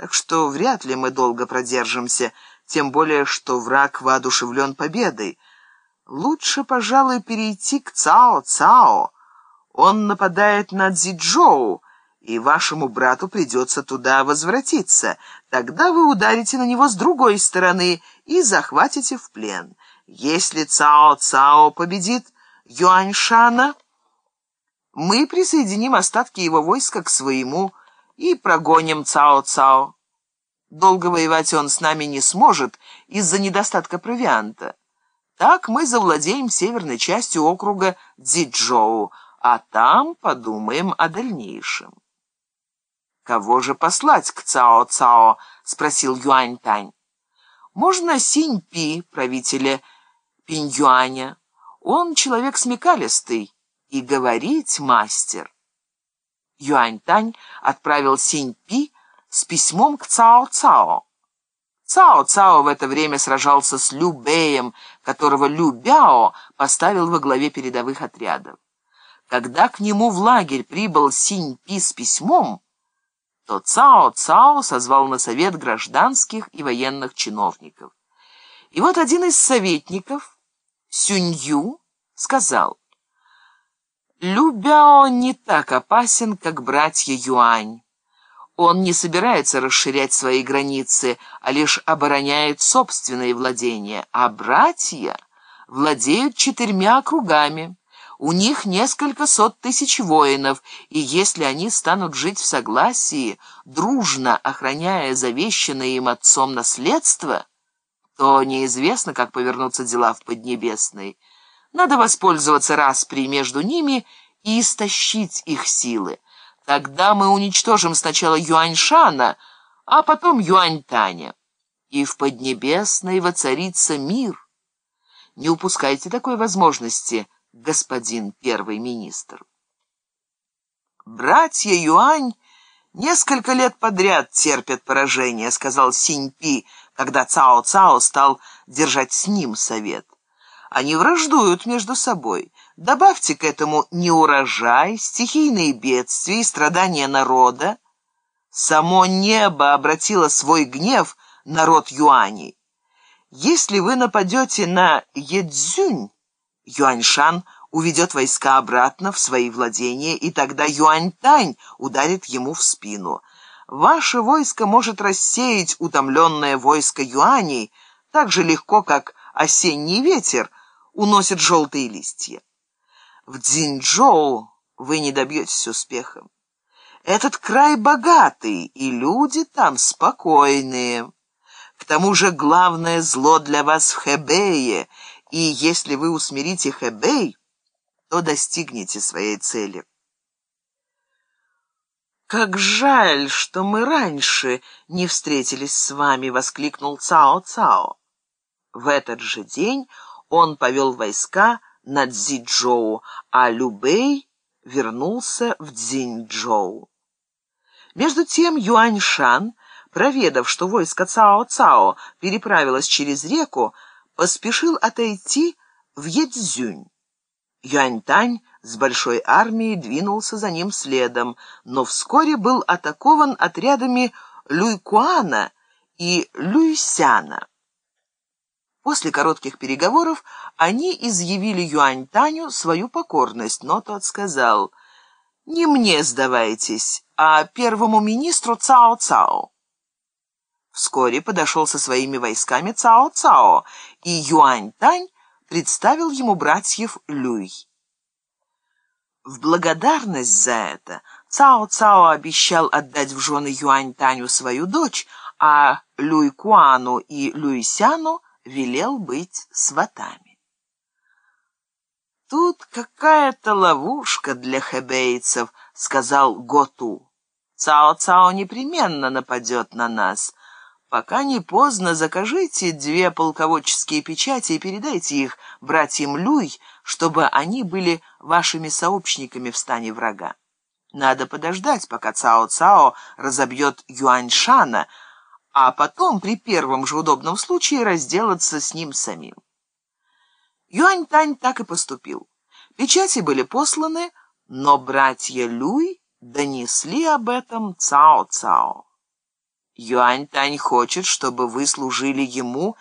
Так что вряд ли мы долго продержимся, тем более, что враг воодушевлен победой. Лучше, пожалуй, перейти к Цао-Цао. Он нападает на Цзиджоу, и вашему брату придется туда возвратиться. Тогда вы ударите на него с другой стороны и захватите в плен. Если Цао-Цао победит Юаньшана, мы присоединим остатки его войска к своему и прогоним Цао-Цао. Долго воевать он с нами не сможет из-за недостатка провианта. Так мы завладеем северной частью округа Цзичжоу, а там подумаем о дальнейшем. «Кого же послать к Цао-Цао?» — спросил Юань-Тань. «Можно Синь-Пи, правителя Пинь-Юаня. Он человек смекалистый и говорить мастер». Юань-Тань отправил Синь-Пи с письмом к Цао-Цао. Цао-Цао в это время сражался с Лю Бэем, которого Лю Бяо поставил во главе передовых отрядов. Когда к нему в лагерь прибыл Синь-Пи с письмом, то Цао-Цао созвал на совет гражданских и военных чиновников. И вот один из советников, Сюнью, сказал, «Лю Бяо не так опасен, как братья Юань. Он не собирается расширять свои границы, а лишь обороняет собственные владения, а братья владеют четырьмя округами». У них несколько сот тысяч воинов, и если они станут жить в согласии, дружно охраняя завещанное им отцом наследство, то неизвестно, как повернутся дела в Поднебесной. Надо воспользоваться распри между ними и истощить их силы. Тогда мы уничтожим сначала Юаньшана, а потом Юаньтаня. И в Поднебесной воцарится мир. Не упускайте такой возможности — господин первый министр. «Братья Юань несколько лет подряд терпят поражение», — сказал Синьпи, когда Цао-Цао стал держать с ним совет. «Они враждуют между собой. Добавьте к этому неурожай, стихийные бедствия и страдания народа. Само небо обратило свой гнев на род Юаней. Если вы нападете на Едзюнь, Юаньшан уведет войска обратно в свои владения, и тогда Юаньтань ударит ему в спину. Ваше войско может рассеять утомленное войско юаней так же легко, как осенний ветер уносит желтые листья. В Цзиньчжоу вы не добьетесь успеха. Этот край богатый, и люди там спокойные. К тому же главное зло для вас в Хэбэе — и если вы усмирите Хэбэй, то достигнете своей цели. «Как жаль, что мы раньше не встретились с вами!» — воскликнул Цао-Цао. В этот же день он повел войска на Цзичжоу, а Любэй вернулся в Цзиньчжоу. Между тем Юаньшан, проведав, что войско Цао-Цао переправилось через реку, поспешил отойти в Едзюнь. Юаньтань с большой армией двинулся за ним следом, но вскоре был атакован отрядами Люйкуана и Люйсяна. После коротких переговоров они изъявили Юаньтаню свою покорность, но тот сказал «Не мне сдавайтесь, а первому министру Цао-Цао». Вскоре подошел со своими войсками Цао-Цао, и Юань-Тань представил ему братьев Люй. В благодарность за это Цао-Цао обещал отдать в жены Юань-Таню свою дочь, а Люй-Куану и Люй-Сяну велел быть сватами. «Тут какая-то ловушка для хэбейцев», — сказал Готу. «Цао-Цао непременно нападет на нас». Пока не поздно, закажите две полководческие печати и передайте их братьям Люй, чтобы они были вашими сообщниками в стане врага. Надо подождать, пока Цао-Цао разобьет Юаньшана, а потом при первом же удобном случае разделаться с ним самим. Юань-Тань так и поступил. Печати были посланы, но братья Люй донесли об этом Цао-Цао. Юань-Тань хочет, чтобы вы служили ему